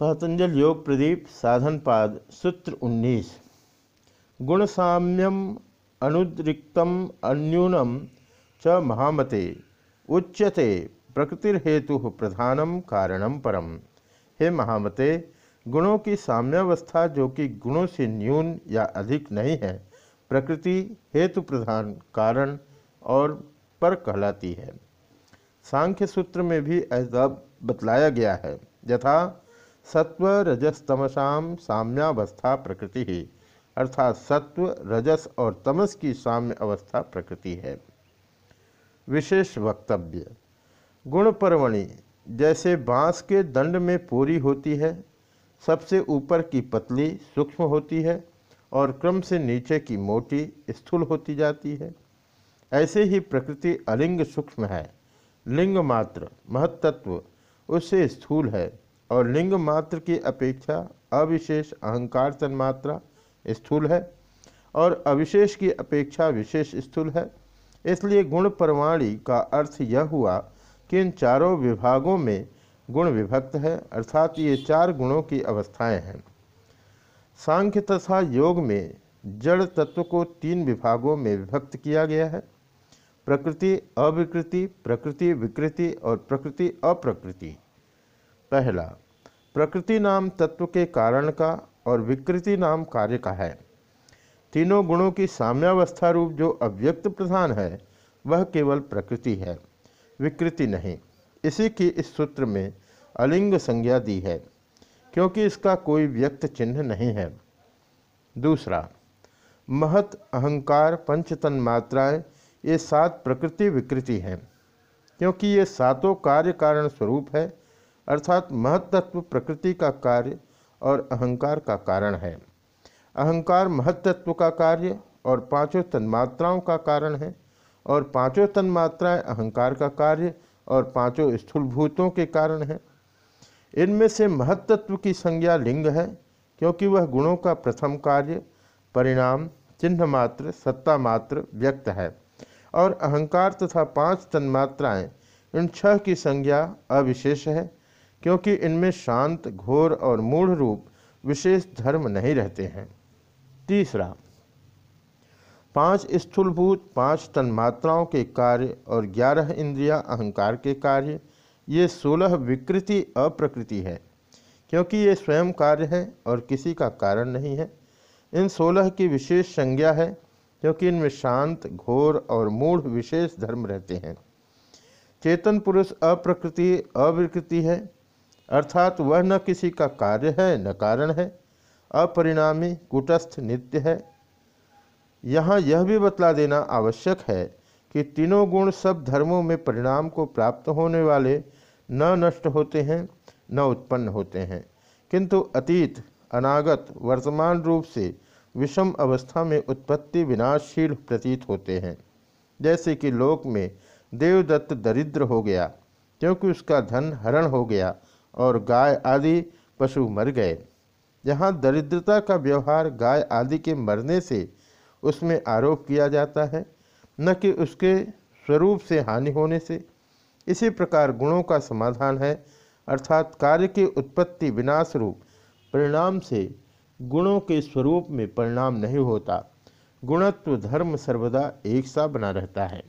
पतंजल योग प्रदीप, साधन पाद, सूत्र 19 गुण साम्यम अनुद्रिक्तम, अन्यूनम च महामते। उच्यते, प्रकृतिर्हेतु प्रधानम कारणम परम। हे महामते, गुणों की साम्यावस्था जो कि गुणों से न्यून या अधिक नहीं है, प्रकृति हेतु प्रधान कारण और पर कहलाती है। सांख्य सूत्र में भी ऐसा बतलाया गया है। यथा सत्व रजस तमसाम साम्यावस्था प्रकृति। ही अर्थात सत्व रजस और तमस की साम्य अवस्था प्रकृति है। विशेष वक्तव्य गुण परवणि जैसे बाँस के दंड में पूरी होती है, सबसे ऊपर की पतली सूक्ष्म होती है और क्रम से नीचे की मोटी स्थूल होती जाती है। ऐसे ही प्रकृति अलिंग सूक्ष्म है, लिंग मात्र महत्त्व उससे स्थूल है। और लिंग मात्र की अपेक्षा अविशेष अहंकार तन्मात्रा स्थूल है और अविशेष की अपेक्षा विशेष स्थूल है। इसलिए गुण परवाणी का अर्थ यह हुआ कि इन चारों विभागों में गुण विभक्त है, अर्थात ये चार गुणों की अवस्थाएँ हैं। सांख्य तथा योग में जड़ तत्व को तीन विभागों में विभक्त किया गया है। प्रकृति, अविकृति, प्रकृति, विकृति और प्रकृति, अप्रकृति। पहला, प्रकृति नाम तत्व के कारण का और विकृति नाम कार्य का है। तीनों गुणों की साम्यावस्था रूप जो अव्यक्त प्रधान है, वह केवल प्रकृति है, विकृति नहीं। इसी की इस सूत्र में अलिंग संज्ञा दी है, क्योंकि इसका कोई व्यक्त चिन्ह नहीं है। दूसरा, महत, अहंकार पंचतन मात्राएँ ये सात प्रकृति विकृति हैं, क्योंकि ये सातों कार्य कारण स्वरूप है अर्थात महत्त्व प्रकृति का कार्य और अहंकार का कारण है। अहंकार महत्त्व का कार्य और पाँचों तन्मात्राओं का कारण है और पाँचों तन्मात्राएँ अहंकार का कार्य और पाँचों स्थूलभूतों के कारण है। इनमें से महत्त्व की संज्ञा लिंग है, क्योंकि वह गुणों का प्रथम कार्य, परिणाम, चिन्ह मात्र, सत्ता मात्र, व्यक्त है। और अहंकार तथा पाँच तन्मात्राएँ, इन छह की संज्ञा अविशेष है। क्योंकि इनमें शांत, घोर और मूढ़ रूप विशेष धर्म नहीं रहते हैं। तीसरा, पाँच स्थूलभूत, पाँच तन्मात्राओं के कार्य और ग्यारह इंद्रिया अहंकार के कार्य, ये सोलह विकृति अप्रकृति है, क्योंकि ये स्वयं कार्य है और किसी का कारण नहीं है। इन सोलह की विशेष संज्ञा है, क्योंकि इनमें शांत, घोर और मूढ़ विशेष धर्म रहते हैं। चेतन पुरुष अप्रकृति, अविकृति है अर्थात वह न किसी का कार्य है, न कारण है, अपरिणामी कुटस्थ नित्य है। यहाँ यह भी बतला देना आवश्यक है कि तीनों गुण सब धर्मों में परिणाम को प्राप्त होने वाले न नष्ट होते हैं, न उत्पन्न होते हैं। किंतु अतीत, अनागत, वर्तमान रूप से विषम अवस्था में उत्पत्ति विनाशशील प्रतीत होते हैं। जैसे कि लोक में देवदत्त दरिद्र हो गया, क्योंकि उसका धन हरण हो गया और गाय आदि पशु मर गए। यहाँ दरिद्रता का व्यवहार गाय आदि के मरने से उसमें आरोप किया जाता है, न कि उसके स्वरूप से हानि होने से। इसी प्रकार गुणों का समाधान है, अर्थात कार्य की उत्पत्ति विनाश रूप परिणाम से गुणों के स्वरूप में परिणाम नहीं होता। गुणत्व धर्म सर्वदा एक सा बना रहता है।